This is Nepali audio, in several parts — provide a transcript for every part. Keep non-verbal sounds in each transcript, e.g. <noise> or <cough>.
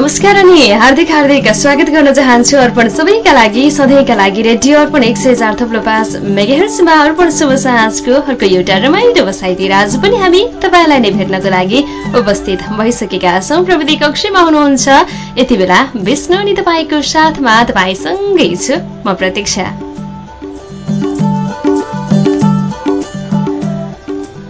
नमस्कार अनि हार्दिक हार्दिक स्वागत गर्न चाहन्छु अर्पण सबैका लागि सधैँका लागि रेडियो अर्पण एक सय चार थप्लो पाँच मेगाहर्समा अर्पण शुभ साँझको अर्को एउटा रमाइलो बसाइदिएर आज पनि हामी तपाईँलाई नै भेट्नको लागि उपस्थित भइसकेका छौँ। प्रविधि कक्षमा हुनुहुन्छ। यति बेला विष्णु अनि तपाईँको साथमा तपाईँसँगै छु। म प्रतीक्षा।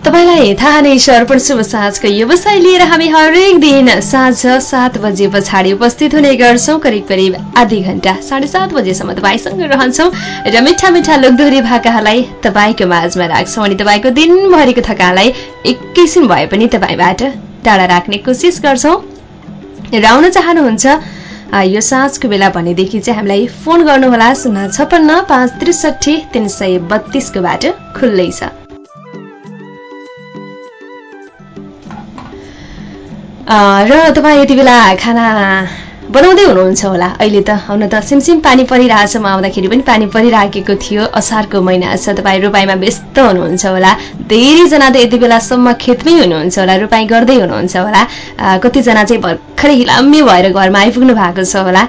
तपाईँलाई थाहा नै छ अर्पण शुभ साँझको व्यवसाय लिएर हामी हरेक दिन साँझ सात बजे पछाडि उपस्थित हुने गर्छौँ। करिब करिब आधी घन्टा साढे सात बजेसम्म तपाईँसँग रहन्छौँ र मिठा मिठा लोकदोहोरी भाकाहरूलाई तपाईँको माझमा राख्छौँ अनि तपाईँको दिनभरिको थकालाई एकैछिन भए पनि तपाईँबाट टाढा राख्ने कोसिस गर्छौँ। र आउन चाहनुहुन्छ यो साँझको बेला भनेदेखि चाहिँ हामीलाई फोन गर्नुहोला शून्य छपन्न पाँच त्रिसठी तिन सय बत्तिसको बाटो खुल्लै छ। र तपाईँ यति बेला खाना बनाउँदै हुनुहुन्छ होला। अहिले त आउन त सिमसिम पानी परिरहेछ। म आउँदाखेरि पनि पानी परिराखेको थियो। असारको महिना छ। तपाईँ रोपाइँमा व्यस्त हुनुहुन्छ होला। धेरैजना त यति बेलासम्म खेतमै हुनुहुन्छ होला। रोपाइँ गर्दै हुनुहुन्छ होला। कतिजना चाहिँ भर्खरै हिलाम्य भएर घरमा आइपुग्नु भएको छ होला।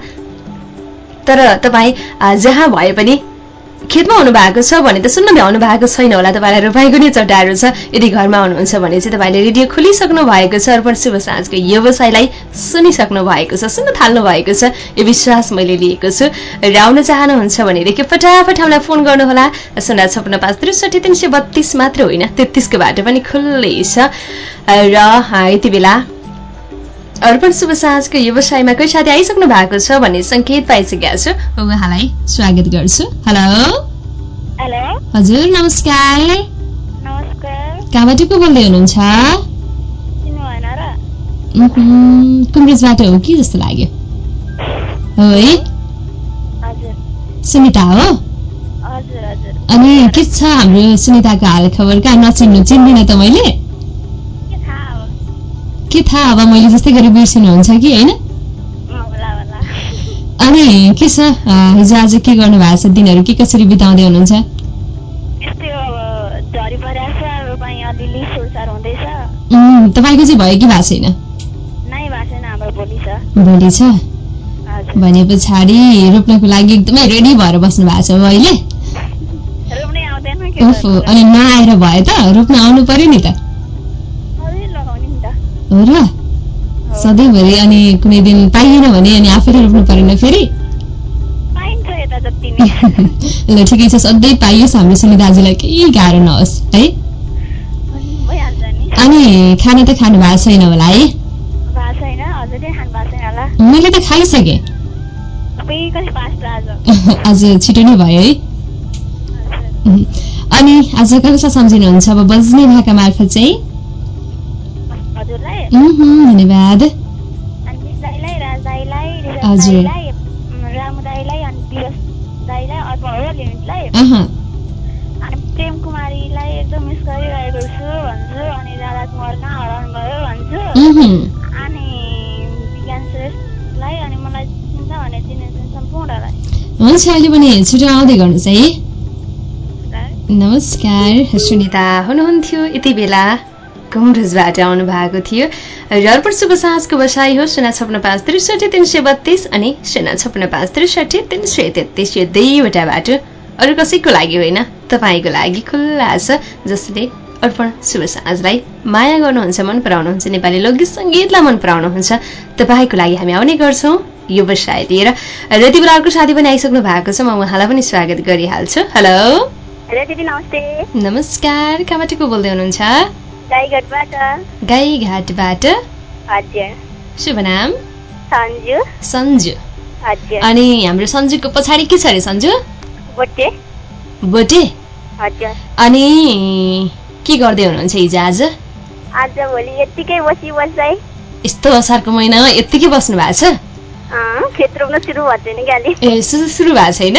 तर तपाईँ जहाँ भए पनि खेतमा हुनु भएको छ भने त सुन्न भ्याउनु भएको छैन होला। तपाईँलाई रोपाइँको नै चट्टाहरू छ। यदि घरमा हुनुहुन्छ भने चाहिँ तपाईँले रेडियो खोलिसक्नु भएको छ। अर्पण शुभ साँझको व्यवसायलाई सुनिसक्नु भएको छ सुन्न थाल्नु भएको छ। यो विश्वास मैले लिएको छु। र आउन चाहनुहुन्छ भनेदेखि फटाफट हामीलाई फोन गर्नुहोला। शून्य छपन्न पाँच त्रिसठी तिन सय बत्तिस मात्र होइन तेत्तिसको बाटो पनि खुल्लै छ। र यति बेला अर्पण शुभ साँझको व्यवसायमा कोही साथी आइसक्नु भएको छ भन्ने सङ्केत पाइसकेका छु। उहाँलाई स्वागत गर्छु। हेलो। हेलो। हजुर नमस्कार। नमस्कार। कहाँबाट को बोल्दै हुनुहुन्छ? कुम्रेजबाट हो कि जस्तो लाग्यो? हो है? हजुर। सुनिता हो? हजुर हजुर। अनि के छ हाम्रो सुनिताको हाल खबर कहाँ नचिन्नु चिन्दिनँ त मैले? थाहा अब मैले जस्तै गरी बिर्सिनुहुन्छ कि होइन? अनि के छ? हिजो आज के गर्नु भएको छ दिनहरू? के कसरी बिताउँदै हुनुहुन्छ? तपाईँको चाहिँ भयो कि भएको छैन? भोलि छ। भने पछाडि रोप्नको लागि एकदमै रेडी भएर बस्नु भएको छ अहिले। ओहो अनि नआएर भयो त रोप्न आउनु पर्यो नि त। हो र सधैँभरि अनि कुनै दिन पाइएन भने अनि आफैले रोप्नु परेन फेरि? <laughs> ल ठिकै छ सधैँ पाइयोस् हाम्रो सुनि दाजुलाई केही गाह्रो नहोस् है? अनि खाना त खानु भएको छैन होला है? मैले त खाइसकेँ। <laughs> आज? छिटो नै भयो है? अनि आज कसलाई सम्झिनुहुन्छ? अब बज्ने भाका मार्फत चाहिँ? धन्यवाद अनि मिस दाईलाई राज दाईलाई रिजत हजुर। दाईलाई उम्, रामु दाईलाई अनि दिवस दाईलाई अर्पण हो लिमिटलाई अह, अनि प्रेम कुमारीलाई एकदम मिस गरिरहेको छु भन्छु अनि राधा कुमार कहाँ हराउनु भयो भन्छु उहुँ, अनि विज्ञान श्रेष्ठलाई अनि मलाई चिन्छ भने चिने सम्पूर्णलाई हुन्छ अहिले पनि छिटो आउँदै गर्नुहोस् है। नमस्कार सुनिता हुनुहुन्थ्यो यति बेला कुम्रजबाट आउनु भएको थियो। र अर्पण शुभ साँझको बसाइ हो शून्य छप्न पाँच त्रिसठी तिन सय बत्तिस अनि शून्य छप्न पाँच त्रिसठी तिन सय तेत्तिस यो दुईवटा बाटो। अरू कसैको लागि होइन तपाईँको लागि खुल्ला छ। जसले अर्पण शुभ साँझलाई माया गर्नुहुन्छ मन पराउनुहुन्छ नेपाली लोकगीत सङ्गीतलाई मन पराउनुहुन्छ तपाईँको लागि हामी आउने गर्छौँ यो बसाइ लिएर। र यति बेला अर्को साथी पनि आइसक्नु भएको छ म उहाँलाई पनि स्वागत गरिहाल्छु। हेलो। नमस्कार कहाँबाट को बोल्दै हुनुहुन्छ? गाईघाटबाट। गाईघाटबाट? शुभ नाम? सन्जु। अनि हाम्रो सन्जुको पछाडि के छ अरे सन्जु? बोटे। अनि के गर्दै हुनुहुन्छ हिजो आज? आज भोलि यत्तिकै बसी बस्दै यस्तो असारको महिनामा यत्तिकै बस्नु भएको छ? खेत रोप्न सुरु भएको छैन अलि। ए सुरु भएको छैन?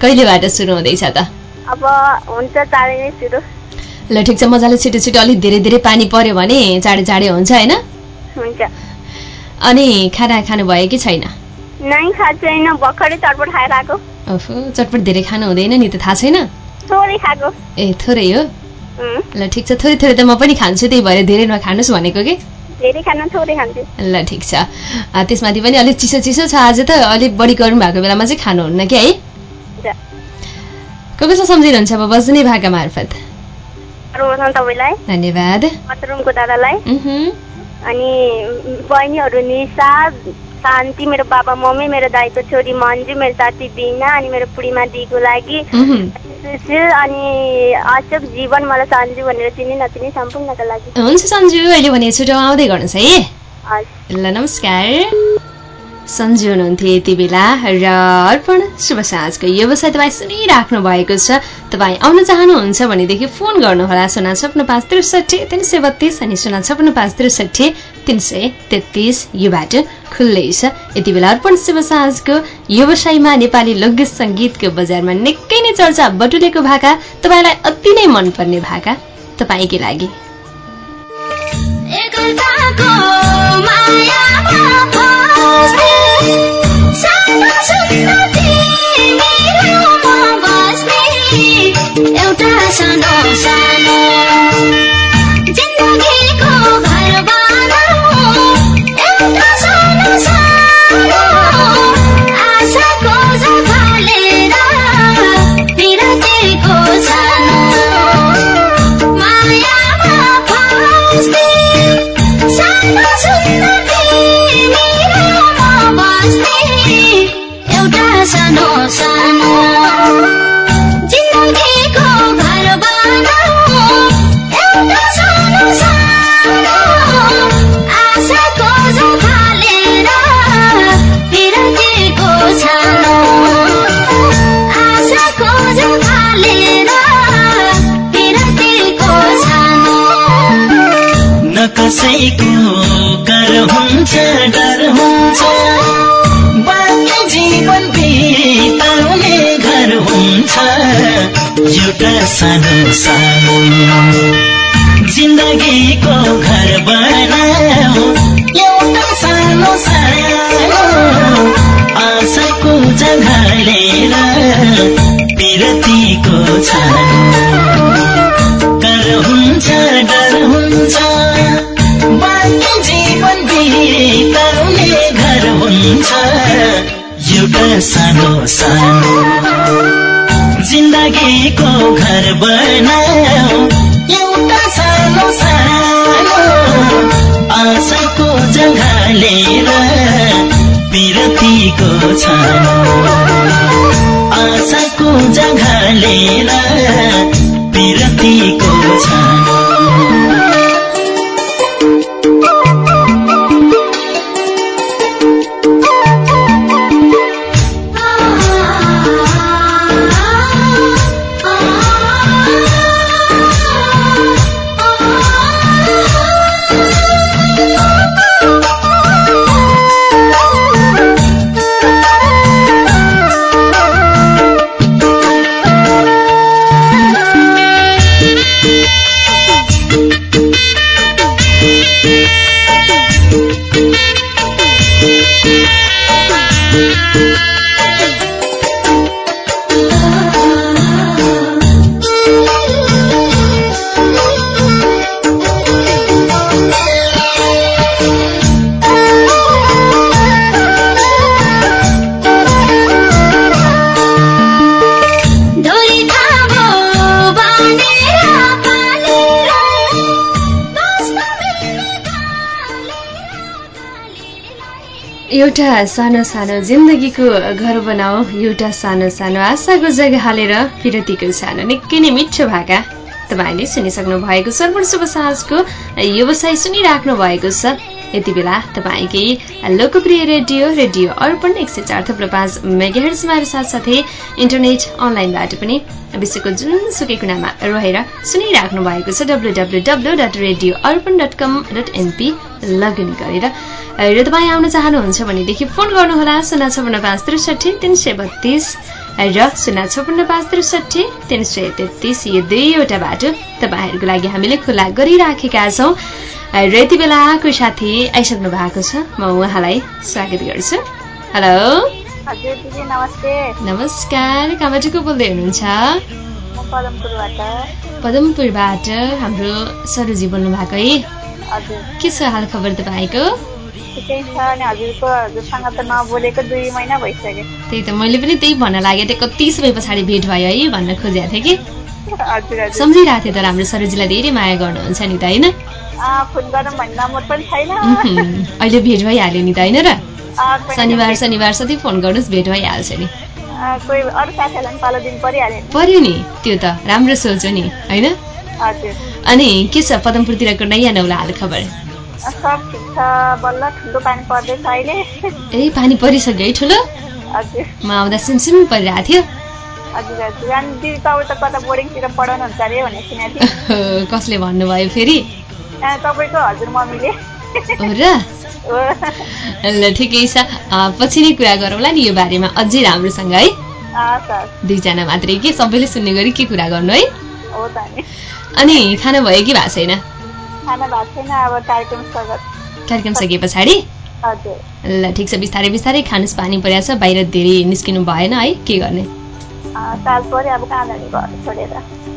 कहिलेबाट सुरु हुँदैछ त? अब हुन्छ चाँडै नै सुरु। ल ठिक छ मजाले छिटो छिटो अलिक धेरै धेरै पानी पर्यो भने चाँडै चाँडै हुन्छ होइन? अनि खाना खानुभयो कि छैन? चटपट ओहो धेरै खानु हुँदैन नि त थाहा छैन? ए थोरै हो? ल ठिक छ थोरै थोरै त म पनि खान्छु त्यही भएर धेरै नखानुहोस् भनेको कि? ल ठिक छ। त्यसमाथि पनि अलिक चिसो चिसो छ आज त अलिक बढी गर्नु भएको बेलामा चाहिँ खानुहुन्न क्या है? को कसो सम्झिनुहुन्छ अब बज्ने भाका मार्फत। सर्वप्रथम तपाईँलाई धन्यवाद। मसरुमको दादालाई अनि बहिनीहरू निशा शान्ति मेरो बाबा मम्मी मेरो दाईको छोरी मन्जु मेरो साथी बिना अनि मेरो बुढीमा दिको लागि। सुशील अनि अशोक जीवन मलाई सन्जु भनेर चिनी नचिनी सम्पूर्णका लागि। हुन्छ सन्जु अहिले भने छुट्यो आउँदै गर्नुहोस् है। ल नमस्कार। सन्जु हुनुहुन्थ्यो यति बेला र अर्पण शुभ साँझको व्यवसाय तपाईँ सुनिराख्नु भएको छ। तपाईँ आउन चाहनुहुन्छ भनेदेखि फोन गर्नुहोला सुना छप्न पाँच त्रिसठी तिन सय बत्तिस अनि सुना छप्न पाँच त्रिसठी तिन सय तेत्तिस। यो बाटो खुल्लै छ। यति बेला अर्पण शुभ साँझको व्यवसायमा नेपाली लोकगीत सङ्गीतको बजारमा निकै नै चर्चा बटुलेको भाका। तपाईँलाई अति नै मनपर्ने भाका तपाईँकै लागि। एकताको एउटा सानो एउटा सानो सानो। जिन्दगीको घर बनाऊ। एउटा सानो सानो। आशाको जग्गा लिएर विरतीको छानो। कर हुन्छ डर हुन्छ। बाँकी जीवन घर हुन्छ। एउटा सानो सानो। जिन्दगीको घर बनाऊ। एउटा सानो सानो आशाको जग्गा लिएर विरतीको छानो। आशाको जग्गा लिएर विरतीको छानो। एउटा सानो सानो जिन्दगीको घर बनाऊ एउटा सानो सानो आशाको जग्गा हालेर विरतीको सानो निकै नै मिठो भाका तपाईँले सुनिसक्नु भएको सर्वण शुभ साँझको व्यवसाय सुनिराख्नु भएको छ। यति बेला तपाईँकै लोकप्रिय रेडियो रेडियो अर्पण एक सय चार थप्लो पाँच मेगाहर्जमा र साथसाथै इन्टरनेट अनलाइनबाट पनि विश्वको जुनसुकै कुनामा रहेर सुनिराख्नु भएको छ। W W W dot radio Arpan dot com dot NP login गरेर र तपाईँ आउन चाहनुहुन्छ भनेदेखि फोन गर्नुहोला शून्य छपन्न पाँच त्रिसठी तिन सय बत्तिस र शून्य छपन्न पाँच त्रिसठी तिन सय तेत्तिस। यो दुईवटा बाटो तपाईँहरूको लागि हामीले खुला गरिराखेका छौँ। र यति बेला कोही साथी आइसक्नु भएको छ म उहाँलाई स्वागत गर्छु। हेलो। नमस्कार कहाँबाट को बोल्दै हुनुहुन्छ? म पदमपुरबाट। हाम्रो सरोजी बोल्नु भएको है के छ हाल खबर तपाईँको? ठिकै छ अनि हजुरको हजुरसँग त नबोलेको दुई महिना भइसक्यो। त्यही त मैले पनि त्यही भन्न लागेको थिएँ कति समय पछाडि भेट भयो है भन्न खोजेको थिएँ कि। सम्झिरहेको थिएँ तर हाम्रो सरोजीलाई धेरै माया गर्नुहुन्छ नि त होइन? <laughs> अहिले भेट भइहाल्यो नि त होइन र? शनिबार शनिबार सधैँ फोन गर्नुहोस् भेट भइहाल्छ नि। पर्यो नि त्यो त राम्रो सोच हो नि होइन? अनि के छ पदमपुरतिरको नयाँ नौला हाल खबर? ए पानी परिसक्यो है ठुलो? म आउँदा परिरहेको थियो। कसले भन्नुभयो फेरि? ल ठिकै छ। पछि नै कुरा गरौँला नि यो बारेमा अझै राम्रोसँग है? दुईजना मात्रै के? सबैले सुन्ने गरी के कुरा गर्नु है? अनि खाना भयो कि भएको छैन? खाना भएको छैन अब कार्यक्रम सके पछाडि? ल ठिक छ बिस्तारै बिस्तारै खानुहोस् पानी परेको छ बाहिर धेरै निस्किनु भएन है के गर्ने?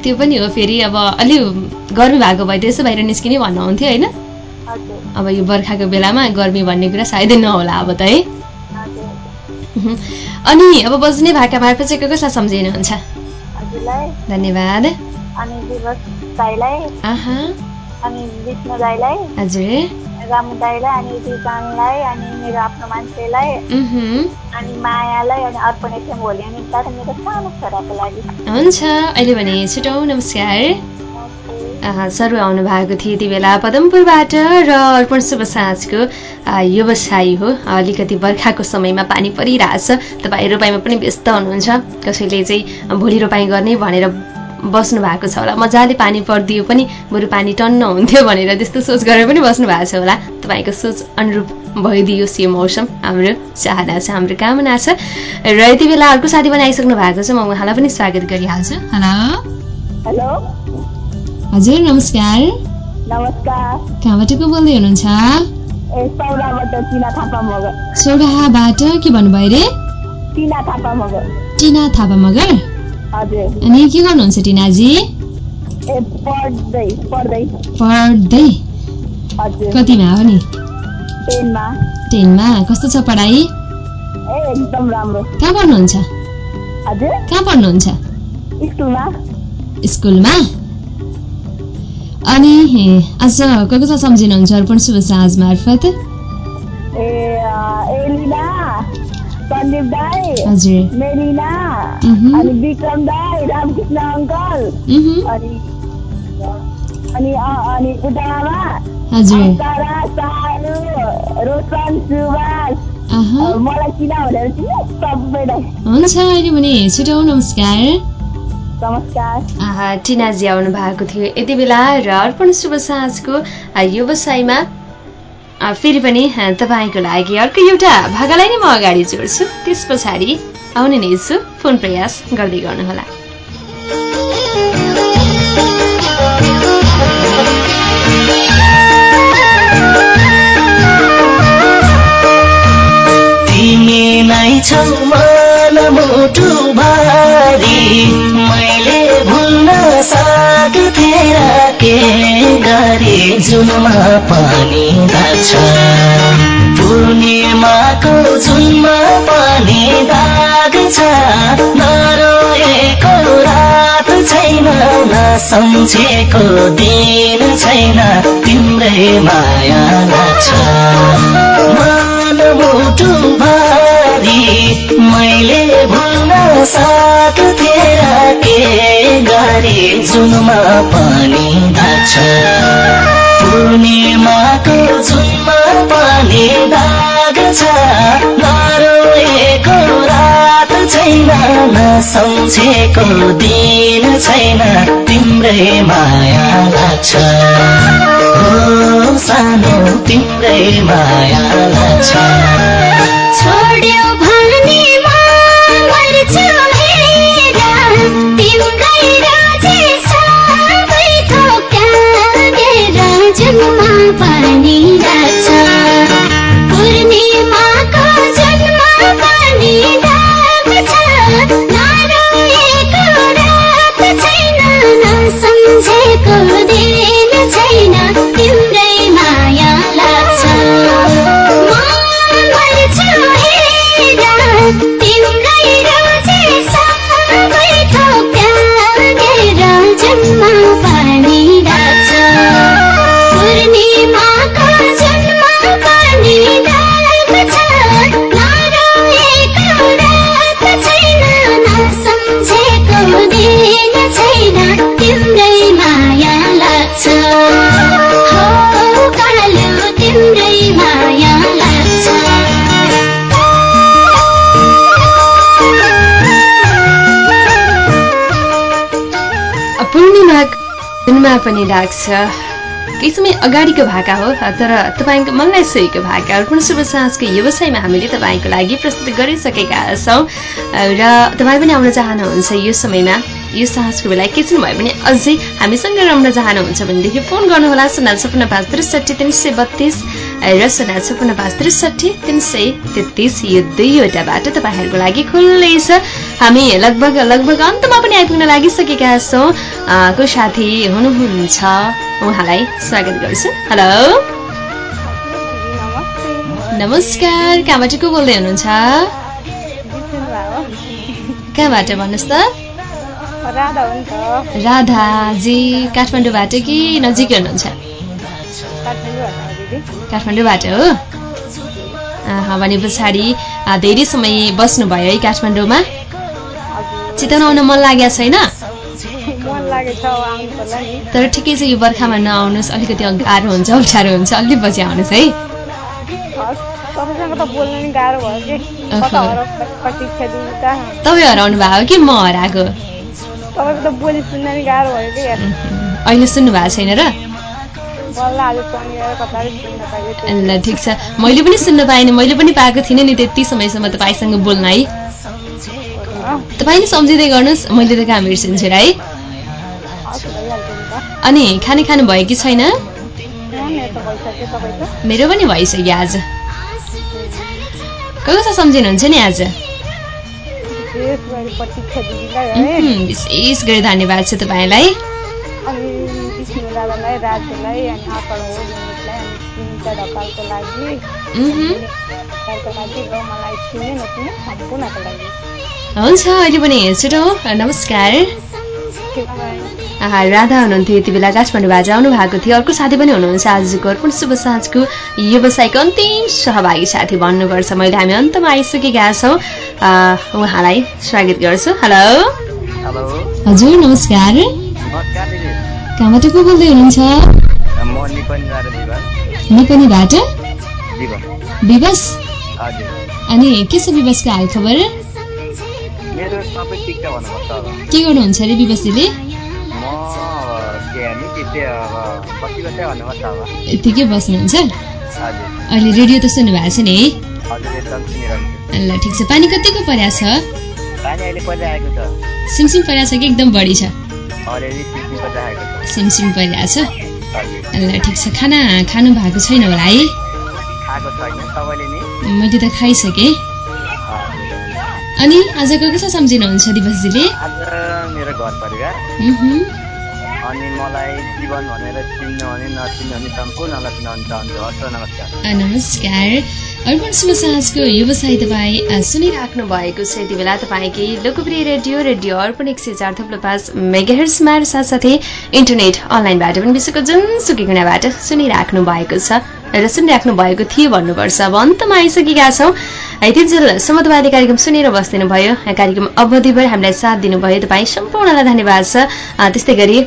त्यो पनि हो फेरि अब अलि गर्मी भएको भए त्यसो बाहिर निस्किने भन्नुहुन्थ्यो होइन? अब यो बर्खाको बेलामा गर्मी भन्ने कुरा सायदै नहोला अब त है। अनि अब बज्ने भाका मार्फत चाहिँ को कसलाई सम्झिनुहुन्छ? धन्यवाद। अनि दिवस अनि विष्णु दाईलाई हजुर। रामु दाईलाई अनि दिपानलाई अनि मेरो आफ्नो मान्छेलाई। अनि मायालाई अनि अर्पण एफएम भोलि अनि बाट मेरो सानो छोराको लागि। हुन्छ अहिले भने छुटौँ नमस्कार। आहा, सरु आउनु भएको थियो यति बेला पदमपुरबाट र अर्पण शुभ साँझको व्यवसायी हो। अलिकति बर्खाको समयमा पानी परिरहेछ। तपाईँ रोपाइँमा पनि व्यस्त हुनुहुन्छ। कसैले चाहिँ भोलि रोपाइँ गर्ने भनेर बस्नु भएको छ होला। मजाले पानी परिदियो पनि बरु पानी टन्न हुन्थ्यो भनेर त्यस्तो सोच गरेर पनि बस्नु भएको छ होला। तपाईँको सोच अनुरूप भइदियोस् यो मौसम। हाम्रो चाहना छ हाम्रो कामना छ। र यति बेला अर्को साथी पनि आइसक्नु भएको छ। म उहाँलाई पनि स्वागत गरिहाल्छु। हेलो। हेलो। हजुर नमस्कार। नमस्कार। कहाँबाट को बोल्दै हुनुहुन्छ? सौराहाबाट के भन्नुभयो रे टिना थापा मगर? अनि के गर्नुहुन्छ टिनाजी? पढ्दै कतिमा हो नि? टेनमा कस्तो छ पढाइ? कहाँ पढ्नुहुन्छ? कहाँ पढ्नुहुन्छ? स्कुलमा। अनि हे, आज को कसलाई सम्झिनुहुन्छ अर्पण शुभ साँझ मार्फत? ए सन्दीप दाई हजुर मेरिना। अनि विक्रम दाई रामकृष्ण अङ्कल अनि अनि अनि उदामा हजुर तारा सानु रोशन सुभाष मलाई किन भनेर चिन्नु सबैलाई हुन्छ अहिले भने छिटो नमस्कार। नमस्कार। आहा, टिनाजी आउनु भएको थियो यति बेला र अर्पण शुभ साँझको व्यवसायमा फेरि पनि तपाईँको लागि अर्को एउटा भागालाई नै म अगाडि जोड्छु। त्यस पछाडि आउने नै छु। फोन प्रयास गर्दै गर्नुहोला। तिमीलाई छौ मन मुटु भारी भुल्न सक्थेन के गरे जुनमा पानी लाग्छ पूर्णिमाको जुनमा पानी दाग छ नरोएको रात छैन नसम्झेको दिन छैन तिम्रै माया लाग्छ मन मुटु भारी मैले भुल्न सक्थेर के गरे जुनमा पानी लाग्छ पूर्णिमाको जुनमा पानी छ नरोएको रात छैन नसम्झेको दिन छैन तिम्रै माया लाग्छ। सानो तिम्रै माया लाग्छ छोड्यो भने मर्छु तिम्रै राजे सबै थोक त्यागेर जुनमा पनि दिनमा पनि लाग्छ। केही समय अगाडिको भाका हो तर तपाईँको मनलाई सोहीको भाका। अर्पण शुभ साँझको व्यवसायमा हामीले तपाईँको लागि प्रस्तुत गरिसकेका छौँ। र तपाईँ पनि आउन चाहनुहुन्छ यो समयमा यो साँझको बेला एकैछिन भए पनि अझै हामीसँग रम्न चाहनुहुन्छ भनेदेखि फोन गर्नुहोला। शून्य छपन्न पाँच त्रिसठी तिन सय बत्तिस र शून्य छपन्न पाँच त्रिसठी तिन सय तेत्तिस यो दुईवटा बाटो तपाईँहरूको लागि खुल्लै छ। हामी लगभग लगभग अन्तमा पनि आइपुग्न लागिसकेका छौँ। को साथी हुनुहुन्छ? उहाँलाई स्वागत गर्छु। हेलो? नमस्कार। कहाँबाट को बोल्दै हुनुहुन्छ? कहाँबाट भन्नुहोस् त? राधाजी काठमाडौँबाट कि नजिकै हुनुहुन्छ? काठमाडौँबाट हो भने पछाडि धेरै समय बस्नुभयो है काठमाडौँमा? चितवन आउन मन लागेको छैन? तर ठिकै छ यो बर्खामा नआउनुहोस् अलिकति गाह्रो हुन्छ अप्ठ्यारो हुन्छ अलि पछि आउनुहोस् है। तपाईँ हराउनु भएको हो कि म हराएको? अहिले सुन्नु भएको छैन र? ल ठिक छ। मैले पनि सुन्न पाएँ मैले पनि पाएको थिइनँ नि त्यति समयसम्म तपाईँसँग बोल्न है। तपाईँ नि सम्झिँदै गर्नुहोस् मैले त कहाँ बिर्सिन्छु है। अनि खाने खानु भयो कि छैन? मेरो पनि भइसक्यो आज। कसो सम्झिनुहुन्छ नि आज? विशेष गरी धन्यवाद छ तपाईँलाई। लागि हुन्छ अहिले पनि छिटो नमस्कार। आहा, राधा हुनुहुन्थ्यो यति बेला। काठमाडौँबाट आउनु भएको थियो। अर्को साथी पनि हुनुहुन्छ। आजको अर्पण शुभ साँझको व्यवसायको अन्तिम सहभागी साथी भन्नुपर्छ। मैले हामी अन्तमा आइसकेका छौँ। उहाँलाई स्वागत गर्छु। हेलो। हेलो। हजुर नमस्कार। कहाँबाट को बोल्दै हुनुहुन्छ? निपनिबाट? अनि के छ विवशको हाल खबर मेरो सबै ठिक छ भन्नुपर्छ अब के गर्नुहुन्छ अरे विवशजीले म के नि के चाहिँ अब बसी बस्दै भन्नुपर्छ अब यतिकै बस्नुहुन्छ। अहिले रेडियो त सुन्नु भएको छ नि। है ल ठिक छ। पानी कतिको पर्या छ? छु पानी अहिले परिरहेको छ सिमसिम पर्या छ कि एकदम बढी छ? सिमसिम परिरहेको छ। ल ठिक छ। खाना खानु भएको छैन होला है? मैले त खाइसकेँ। अनि आजको कसो सम्झिनुहुन्छ दिवसजीले आज मेरो घर परिवार। उहुँ। अनि मलाई जीवन भनेर चिन्नु भने नचिन्नु भने सम्पूर्णलाई चिनाउन चाहन्छु। हस् नमस्कार। अर्पण शुभ साँझको व्यवसाय तपाईँ सुनिराख्नु भएको छ। यति बेला तपाईँकै लोकप्रिय रेडियो रेडियो अर्पण एक सय चार थप्लो पाँच मेगाहर्समा साथसाथै इन्टरनेट अनलाइनबाट पनि विश्वको जुनसुकै कुनाबाट सुनिराख्नु भएको छ र सुनिराख्नु भएको थियो भन्नुपर्छ। अब अन्तमा आइसकेका छौँ। तपाईँले कार्यक्रम सुनेर बसिदिनु भयो कार्यक्रम अवधिभर हामीलाई साथ दिनुभयो। तपाईँ सम्पूर्णलाई धन्यवाद छ। त्यस्तै गरी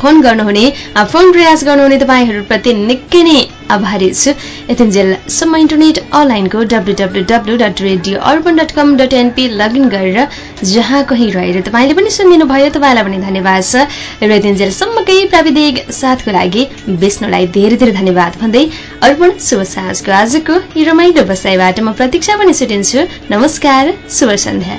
फोन गर्नुहुने फोन प्रयास गर्नुहुने तपाईँहरूप्रति निकै नै आभारी छु। यतिन्जेलसम्म इन्टरनेट अनलाइनको W W W dot radio urban dot com dot NP login गरेर जहाँ कहीँ रहेर तपाईँले पनि सुनिदिनु भयो तपाईँलाई पनि धन्यवाद छ। र यतिन्जेलसम्मकै प्राविधिक साथको लागि विष्णुलाई धेरै धेरै धन्यवाद भन्दै अर्पण शुभ साँझको आजको यो रमाइलो बसाइबाट म प्रतीक्षा पनि छुटिन्छु नमस्कार शुभ सन्ध्या।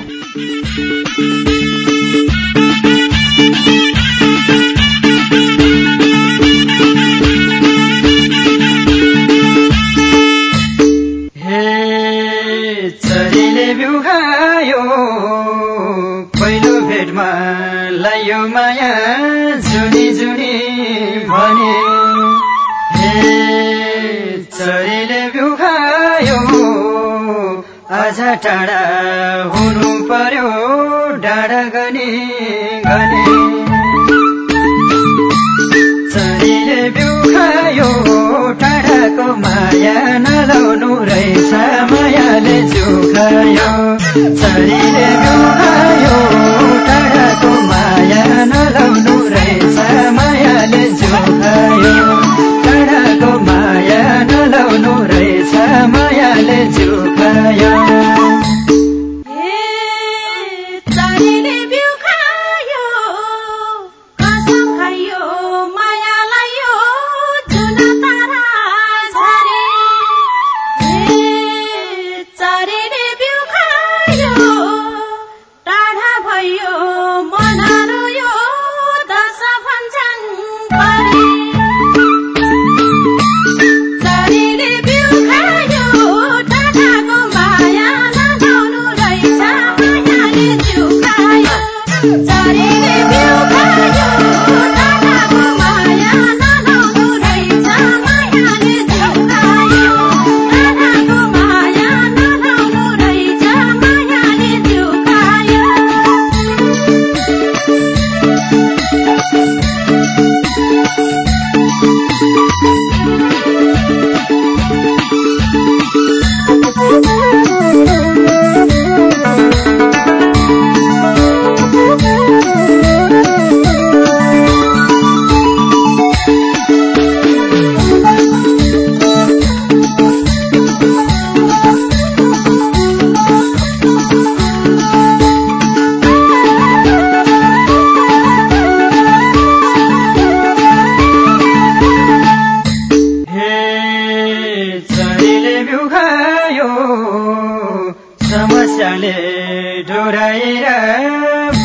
पहिलो भेटमा माया। बाजा टाढा हुनु पर्यो डाँडा गने गने। चरीले बिउखायो टाढाको माया नलाउनु रहेछ मायाले जुखायो चरीले बिउखायो टाढाको माया नलाउनु रहेछ मायाले जुखायो टाढाको माया नलाउनु रहेछ मायाले जुखायो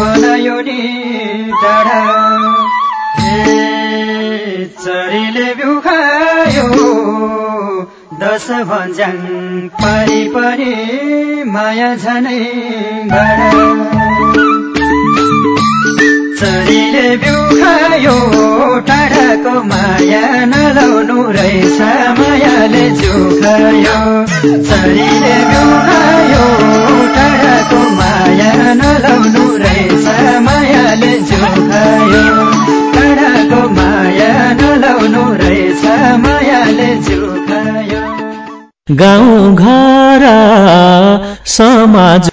बनायो नि टाढा चरीले बिउ खायो। दस भन्ज्याङ पारी पनि माया झनै गाडा चरीले बिउ खायो टाढाको माया नलाउनु रहेछ मायाले जुखायो चरीले बिउ खायो टाढाको माया नलाउनु रहेछ मायाले जुखायो टाढाको माया नलाउनु रहेछ मायाले जुखायो गाउँ घर समाज